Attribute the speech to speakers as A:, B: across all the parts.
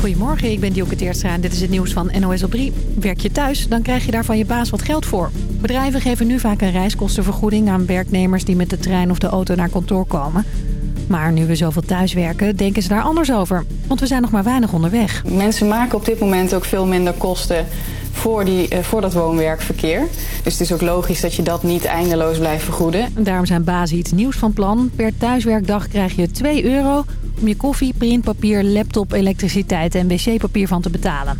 A: Goedemorgen, ik ben Dielke Teerstra en dit is het nieuws van NOS op 3. Werk je thuis, dan krijg je daar van je baas wat geld voor. Bedrijven geven nu vaak een reiskostenvergoeding aan werknemers die met de trein of de auto naar kantoor komen. Maar nu we zoveel thuiswerken, denken ze daar anders over. Want we zijn nog maar weinig onderweg.
B: Mensen maken op dit moment ook veel minder kosten voor, die, eh, voor dat woon-werkverkeer. Dus het is ook logisch dat je dat niet eindeloos blijft vergoeden.
A: Daarom zijn bazen iets nieuws van plan. Per thuiswerkdag krijg je 2 euro om je koffie, printpapier, laptop, elektriciteit en wc-papier van te betalen.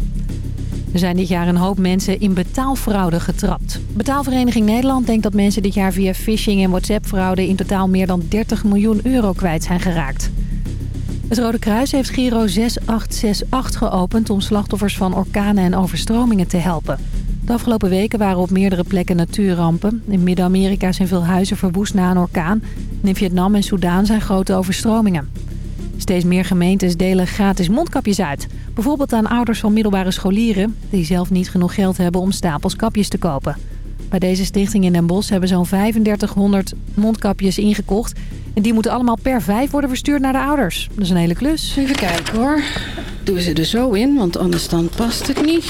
A: Er zijn dit jaar een hoop mensen in betaalfraude getrapt. Betaalvereniging Nederland denkt dat mensen dit jaar via phishing en WhatsApp-fraude... in totaal meer dan 30 miljoen euro kwijt zijn geraakt. Het Rode Kruis heeft Giro 6868 geopend om slachtoffers van orkanen en overstromingen te helpen. De afgelopen weken waren op meerdere plekken natuurrampen. In Midden-Amerika zijn veel huizen verwoest na een orkaan. En in Vietnam en Soudaan zijn grote overstromingen. Steeds meer gemeentes delen gratis mondkapjes uit. Bijvoorbeeld aan ouders van middelbare scholieren... die zelf niet genoeg geld hebben om stapels kapjes te kopen. Bij deze stichting in Den Bosch hebben zo'n 3500 mondkapjes ingekocht... En die moeten allemaal per vijf worden verstuurd naar de ouders. Dat is een hele klus.
C: Even kijken hoor. Doen ze er zo in, want anders dan past het niet.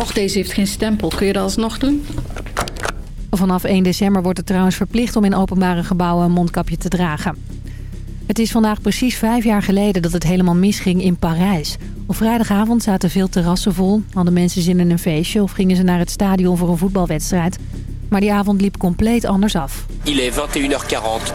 C: Och, deze heeft geen stempel. Kun je dat alsnog doen?
A: Vanaf 1 december wordt het trouwens verplicht om in openbare gebouwen een mondkapje te dragen. Het is vandaag precies vijf jaar geleden dat het helemaal misging in Parijs. Op vrijdagavond zaten veel terrassen vol, hadden mensen zin in een feestje... of gingen ze naar het stadion voor een voetbalwedstrijd. Maar die avond liep compleet anders af.
D: Il est 21h40.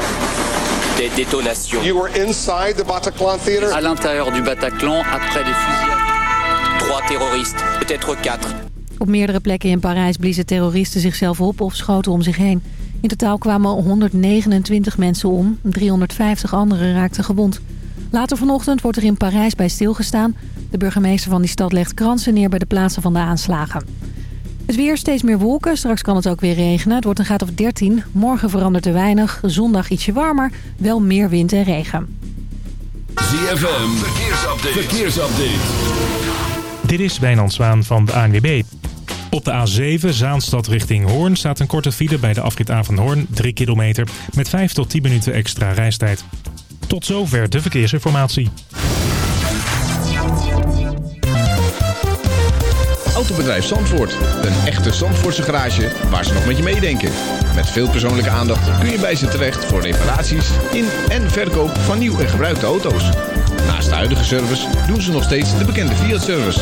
D: Des détonations.
E: You were inside the Bataclan Theater?
F: À l'intérieur du Bataclan, après des fusillades.
D: Trois terroristes, peut-être quatre.
A: Op meerdere plekken in Parijs bliezen terroristen zichzelf op of schoten om zich heen. In totaal kwamen 129 mensen om, 350 anderen raakten gewond. Later vanochtend wordt er in Parijs bij stilgestaan. De burgemeester van die stad legt kransen neer bij de plaatsen van de aanslagen. Het weer steeds meer wolken. Straks kan het ook weer regenen. Het wordt een graad of 13. Morgen verandert er weinig. Zondag ietsje warmer. Wel meer wind en regen.
G: ZFM. Verkeersupdate. Verkeersupdate.
H: Dit is Wijnand Zwaan van de ANWB. Op de A7 Zaanstad richting Hoorn staat een korte file bij de afrit A van Hoorn, 3 kilometer, met 5 tot 10 minuten extra reistijd. Tot zover de verkeersinformatie.
I: Autobedrijf Zandvoort. Een echte Zandvoortse garage waar ze nog met je meedenken. Met veel persoonlijke aandacht kun je bij ze terecht voor reparaties in en verkoop van nieuw en gebruikte auto's. Naast de huidige service doen ze nog steeds de bekende Fiat-service.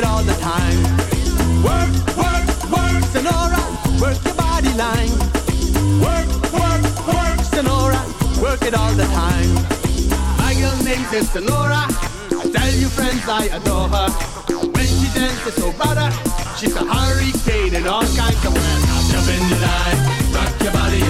J: It all the time. Work, work, work, Sonora, work your body line. Work, work, work, Sonora, work it all the time. My girl name is Sonora. Tell your friends I adore her. When she dances so butter, she's a hurricane in all kinds of weather. Jump in the line, rock your body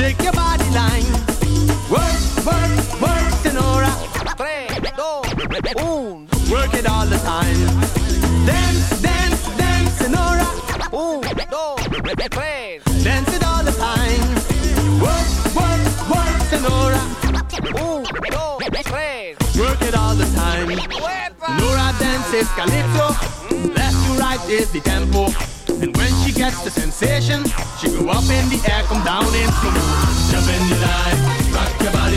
K: shake your body line. Work, work, work, Sonora. Tres, dos, un. Work it all the time. Dance, dance, dance, Sonora. Un, dos, tres. Dance it all the time. Work, work, work, Sonora. Un, dos, tres. Work it all the time. Sonora dances calypso. Left to right is the tempo. And when she gets the sensation, she go up in the air, come down in slow. Jump in the line, rock your body.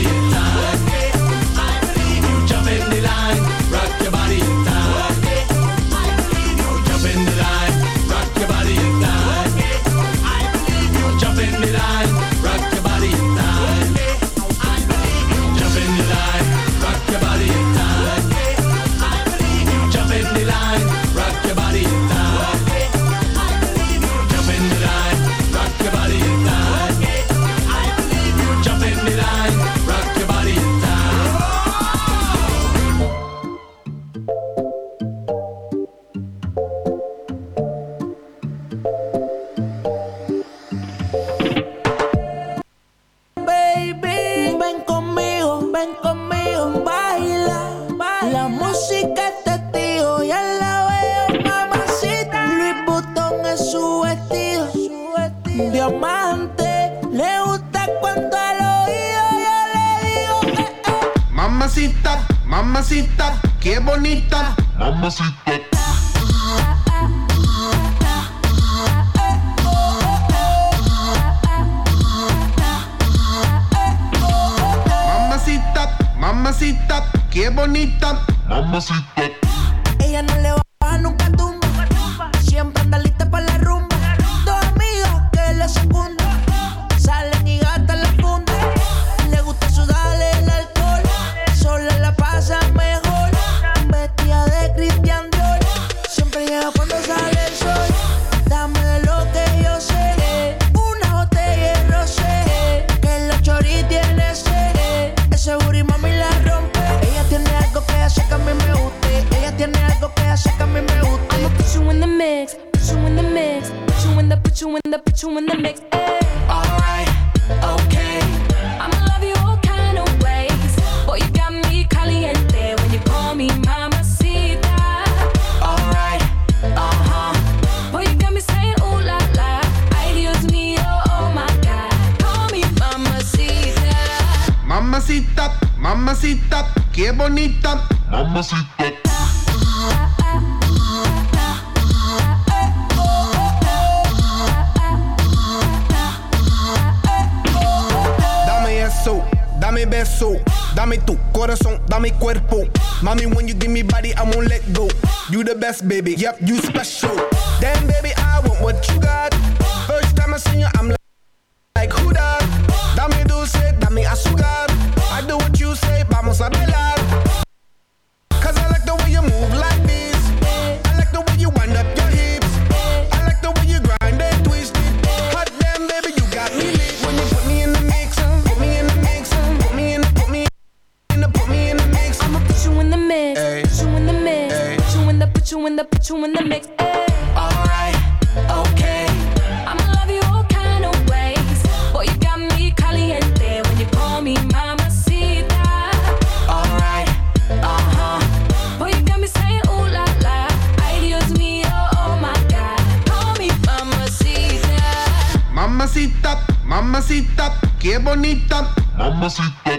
L: qué bonita. Mamacita.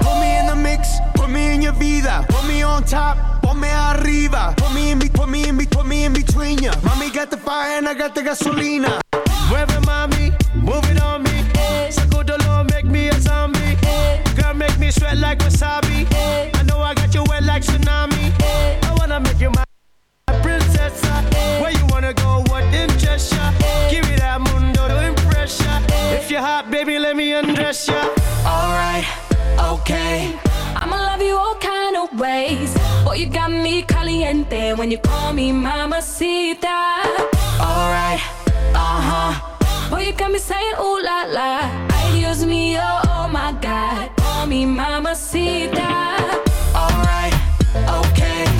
M: Put me
L: in the mix, put me in
N: your vida, put me on top, put me arriba, put me in, put me in, put me in between ya. Mommy got the fire and I got the gasolina. Wherever mommy, moving on me, eh. dolor, make me a zombie, You Girl make me sweat like wasabi. undress you.
K: Alright, okay.
M: I'ma love you all kind of ways. Boy, you got me caliente when you call me mamacita.
K: Alright, uh huh.
M: Boy, you got me saying ooh la la. Ay, Dios mío, oh, oh my God. Call me mamacita.
K: Alright,
O: okay.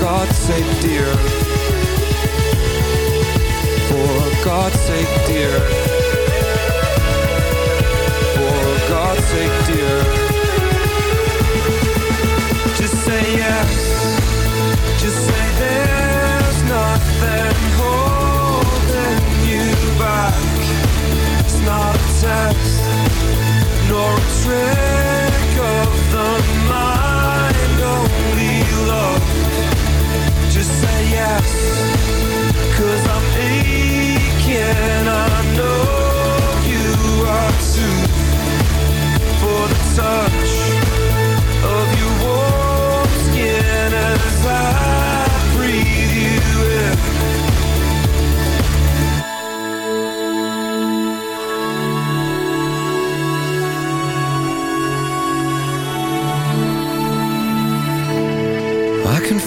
O: God's sake, dear. For God's sake, dear. For God's sake, dear. Just say yes. Just say there's nothing holding you back. It's not a test, nor a trick Cause I'm aching, I know you are too. For the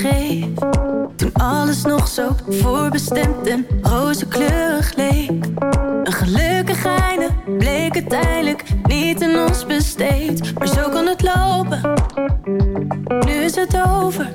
M: Toen alles nog zo voorbestemd en rozenkleurig leek. Een gelukkig einde bleek uiteindelijk niet in ons besteed. Maar zo kon het lopen, nu is het over.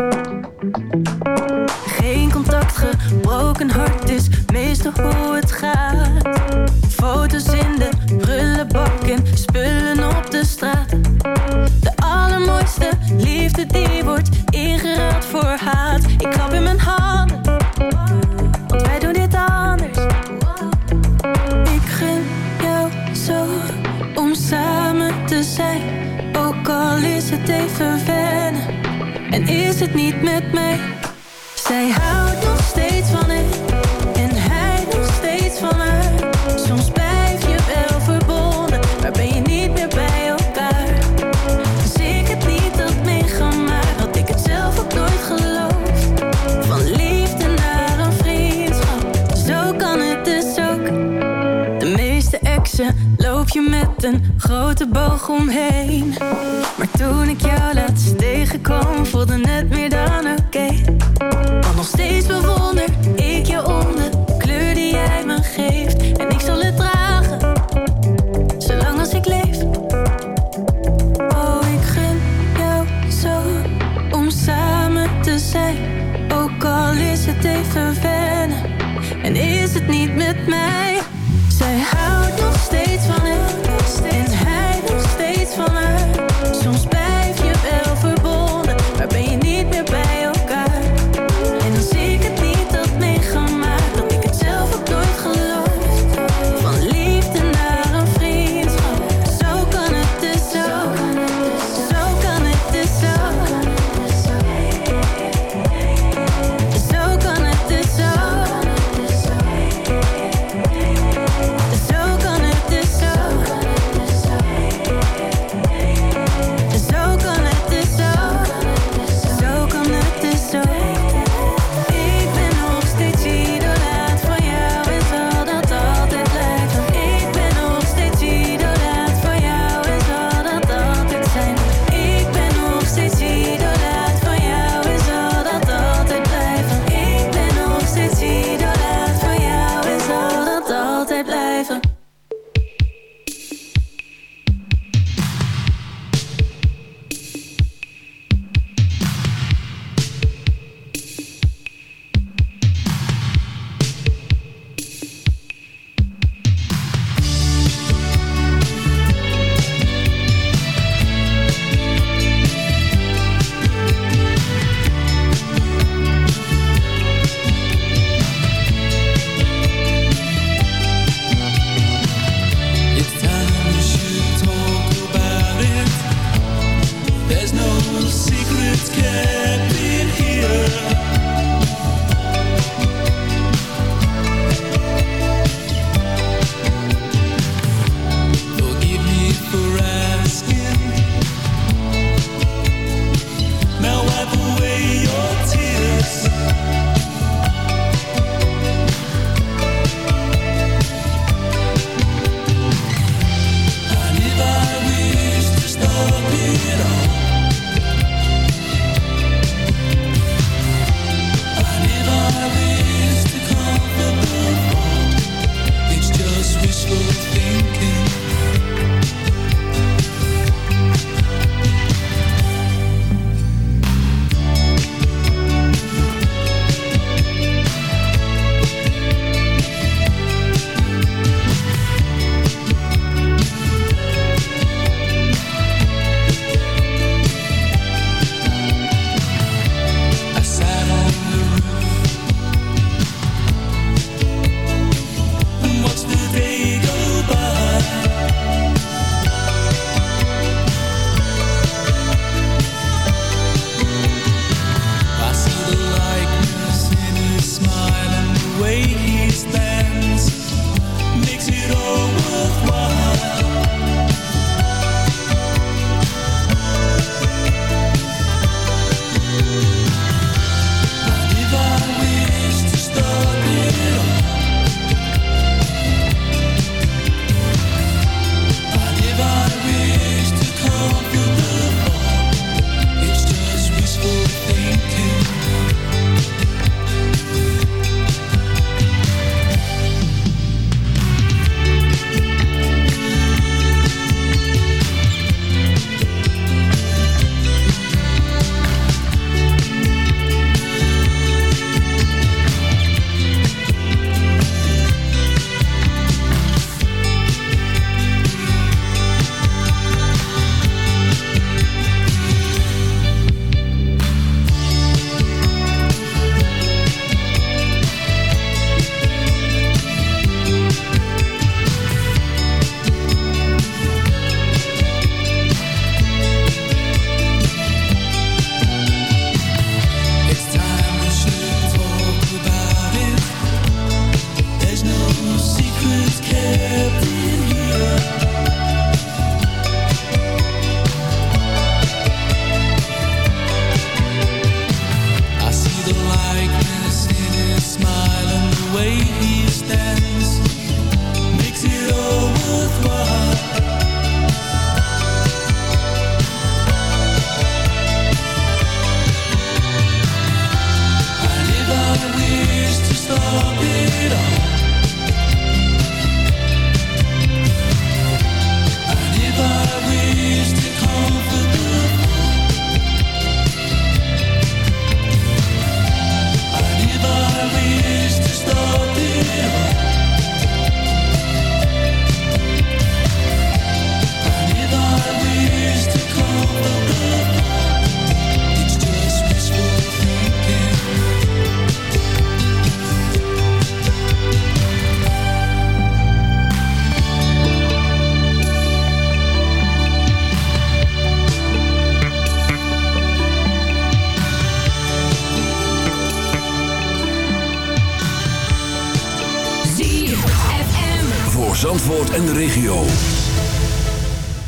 G: En de regio.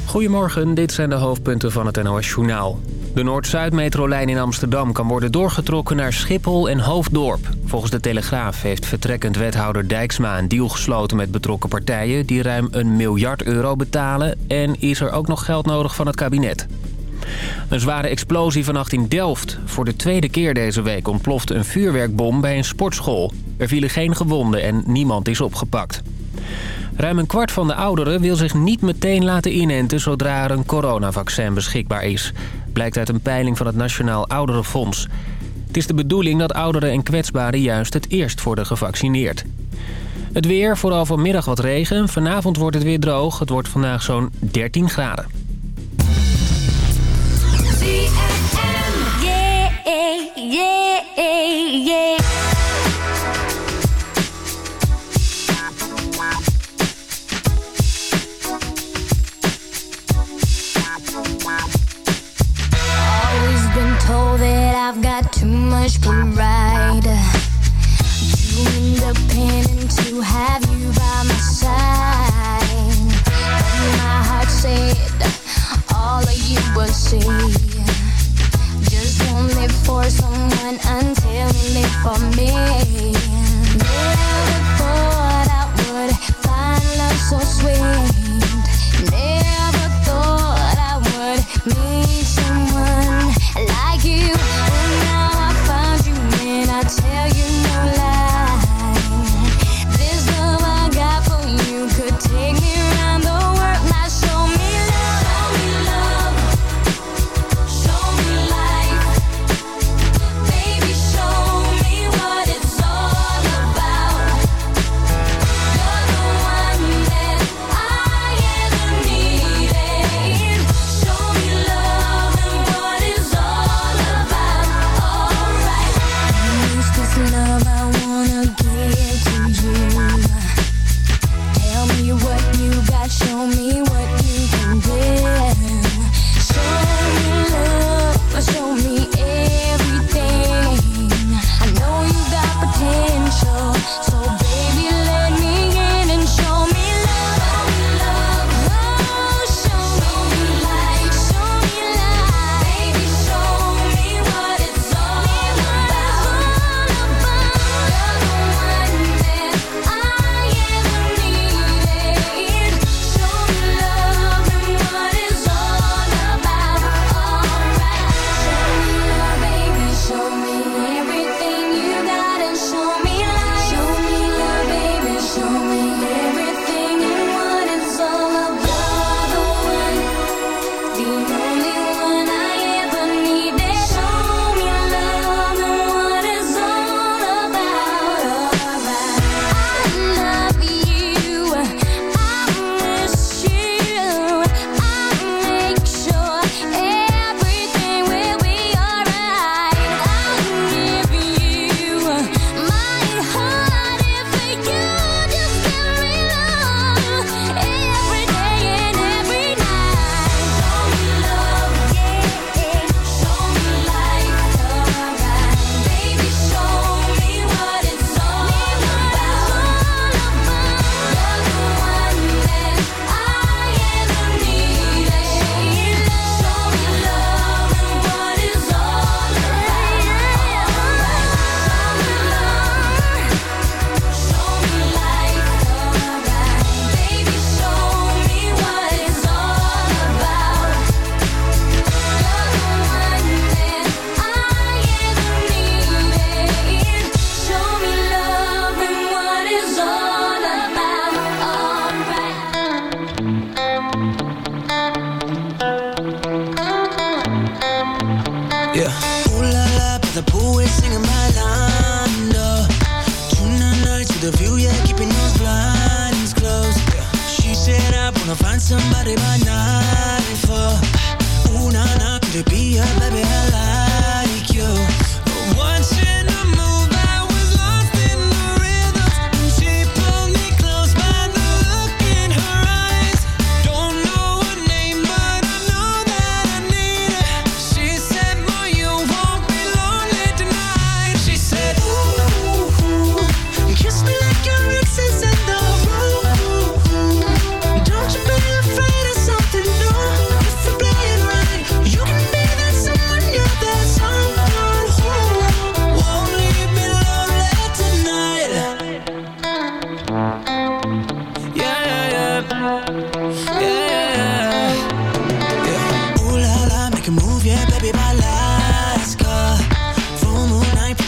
P: Goedemorgen, dit zijn de hoofdpunten van het NOS-journaal. De Noord-Zuid-metrolijn in Amsterdam kan worden doorgetrokken naar Schiphol en Hoofddorp. Volgens de Telegraaf heeft vertrekkend wethouder Dijksma een deal gesloten met betrokken partijen... die ruim een miljard euro betalen en is er ook nog geld nodig van het kabinet. Een zware explosie vannacht in Delft. Voor de tweede keer deze week ontplofte een vuurwerkbom bij een sportschool. Er vielen geen gewonden en niemand is opgepakt. Ruim een kwart van de ouderen wil zich niet meteen laten inenten zodra er een coronavaccin beschikbaar is. Blijkt uit een peiling van het Nationaal Ouderenfonds. Het is de bedoeling dat ouderen en kwetsbaren juist het eerst worden gevaccineerd. Het weer, vooral vanmiddag wat regen. Vanavond wordt het weer droog. Het wordt vandaag zo'n 13 graden.
Q: I've got too much pride. Too independent to have you by my side. My heart said all of you will see. Just don't live for someone until you live for me. Never thought I would find love so sweet. Never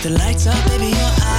Q: the lights up, baby,
R: your
J: eyes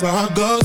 L: Cause my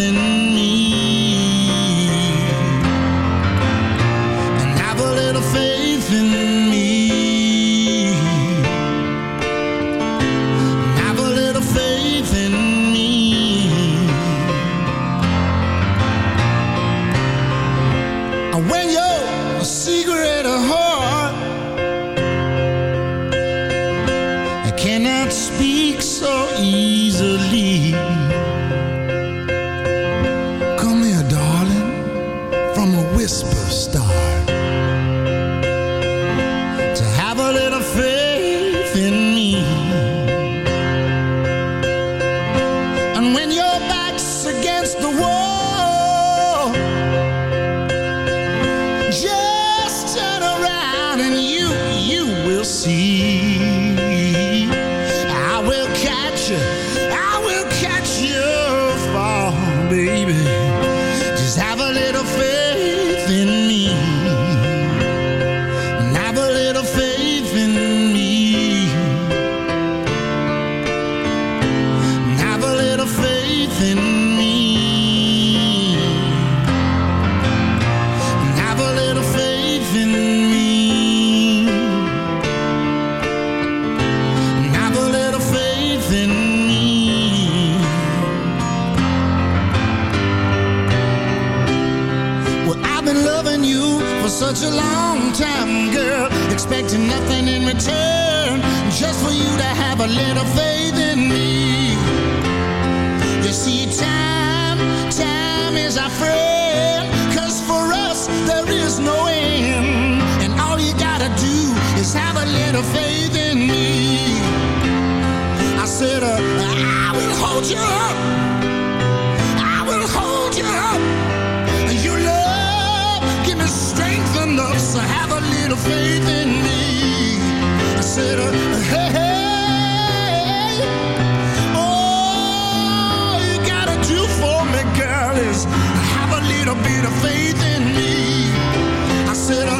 S: faith
O: there is no end. And all you gotta do is have a little faith in me. I said, uh, I will hold you up. I will hold you up. Your love, give me strength enough, so have a little faith in me. I said, uh, hey, hey. All you gotta do for me, girl, is have a little bit of faith said